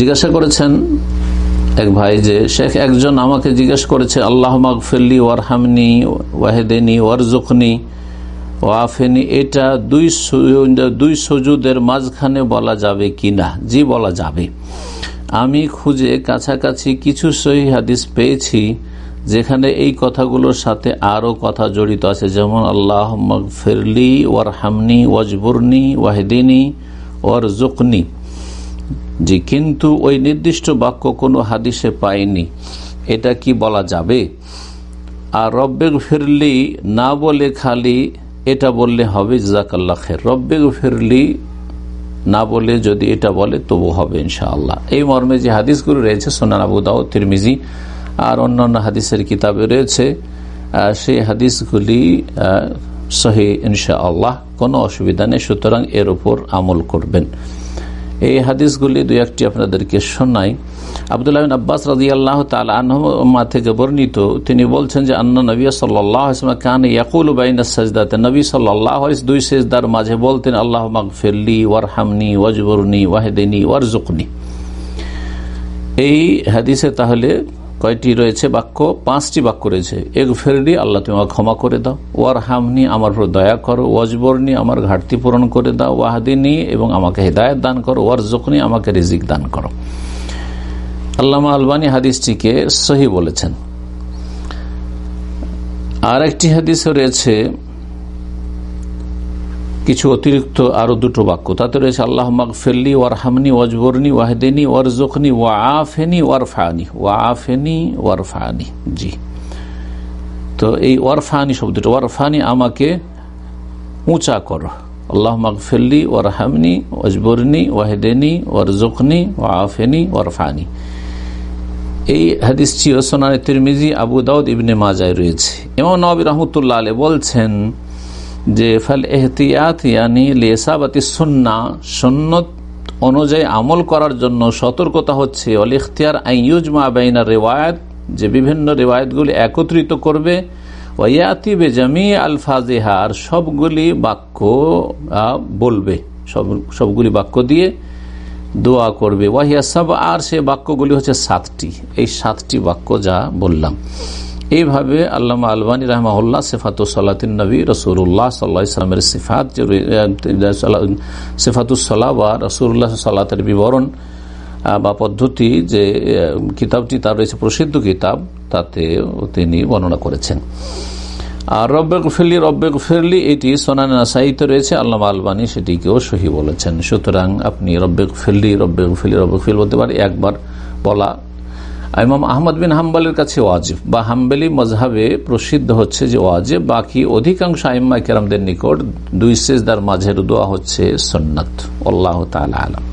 জিজ্ঞাসা করেছেন এক ভাই যে, শেখ, একজন আমাকে জিজ্ঞেস করেছে আল্লাহ মাগফিল্লি ওয়ারহামনি ওয়াহেদেনি ওয়ারজুকনি ওয়াফেনি। এটা দুই দুই সজুদের মাঝখানে বলা যাবে কি না জি, বলা যাবে। আমি খুঁজে কাছাকাছি কিছু সহি হাদিস পেয়েছি, যেখানে এই কথাগুলোর সাথে আরও কথা জড়িত আছে। যেমন আল্লাহ মগফিরলি ওয়ারহামনি ওয়াজবুরনি ওয়াহেদিনী ওয়ার জি কিন্তু ওই নির্দিষ্ট বাক্য কোনো হাদিসে পায়নি। এটা কি বলা যাবে? আর রব্বেগ ফিরলি না বলে খালি এটা বললে হবে জাকাল্লা খের রব্বেগ ফিরলি না বলে যদি এটা বলে তবু হবে ইনশাআল্লাহ। এই মর্মে যে হাদিসগুলো রয়েছে, সোনান আবু দাউ তিরমিজি আর অন্যান্য হাদিসের কিতাবে রয়েছে সেই হাদিসগুলি সহি ইনশাআল্লাহ। কোনো অসুবিধা নেই, সুতরাং এর উপর আমল করবেন। এই হাদিসগুলি দুই একটি আপনাদেরকে শোনাই। আবদুল্লাহ আব্বাস রাজি আল্লাহ তালা থেকে বর্ণিত, তিনি বলছেন যে, আন্না নবী সাল্লাহ কান ইয়াকুল সাজদাতে। নবী সাল্লাহ দুই সেজদার মাঝে বলতেন আল্লাহ মাগফিরলি ওয়ারহামনি, ওয়াজবরনি, ওয়াহেদিনী ওয়ারজুকনি এই হাদিসে তাহলে কয়টি রয়েছে বাক্য? পাঁচটি বাক্য রয়েছে। এক ফেরডি আল্লাহ তুমি ক্ষমা করে দাও। ওয়ার হামনি আমার উপর দয়া করো। ওয়াজবরনি, আমার ঘাটতি পূরণ করে দাও। ওয়াহাদিনী, এবং আমাকে হৃদায়ত দান করো। ওয়ার জখনি আমাকে রিজিক দান করো। আল্লামা আলবানী হাদিসটিকে সহি বলেছেন। আর একটি হাদিস রয়েছে কিছু অতিরিক্ত আরও দুটো বাক্য। তাতে রয়েছে আল্লাহ মাগফিল্লি ওয়ারহামনি ওয়াজবরনি ওয়াহদিনী ওয়ারজুকনি ওয়াফেনি ওয়ারফানি। ওয়াফেনি ওয়ারফানি, জি। তো এই ওয়ারফানি শব্দটা, ওয়ারফানি আমাকে উঁচা করো। আল্লাহ মাগফিল্লি ওয়ারহামনি ওয়াজবরনি ওয়াহেদেনি ওয়ারজুকনি ওয়াফেনি ওয়ারফানি। এই হাদিসটিও সোনানি তিরমিজি, আবু দাউদ ইবনে মাজায় রয়েছে। এমন নবী রহমতুল্লাহ আলী বলছেন যে ফাল এহতিয়াত ইয়ানি লেসাবাতি সুন্না, সন্নত অনুযায়ী আমল করার জন্য সতর্কতা হচ্ছে, অল ইখতিয়ার আইয়ুজমা বাইনা রেওয়ায়ত, যে বিভিন্ন রেওয়ায়তগুলি একত্রিত করবে ওয়াতি বে জামি আলফাজেহা, আর সবগুলি বাক্য বলবে, সব, সবগুলি বাক্য দিয়ে দোয়া করবে। ওয়াহিয়া সব আর সে বাক্যগুলি হচ্ছে সাতটি, এই সাতটি বাক্য যা বললাম। এইভাবে আল্লামা আলবানী রহমাউল্লাহ সেফাতুসলাতিন নবী রসুল্লাহ সাল্লা ইসলামের সিফাত সেফাতুসল্লাহ বা রসুল্লাহ সাল্লাতের বিবরণ বা পদ্ধতি যে কিতাবটি তার রয়েছে প্রসিদ্ধ কিতাব, তাতে তিনি বর্ণনা করেছেন। আর রব্বেক ফেরলি রব্বেক ফেরলি এটি সোনান নাসাইতে রয়েছে আল্লাহ আলবানী সেটিকেও সহি বলেছেন। সুতরাং আপনি রব্বেক ফেরলি রব্বেক ফেলি রব্বেক ফেল বলতে পারেন, একবার বলা ইমাম আহমদ বিন হাম্বালের কাছে ওয়াজিব। বা হাম্বেলি মজহাবে প্রসিদ্ধ হচ্ছে যে ওয়াজিব, বাকি অধিকাংশ আইম্মা কেরামদের নিকট দুই সেজদার মাঝের দোয়া হচ্ছে সন্ন্যত আল্লাহ তালা আলম।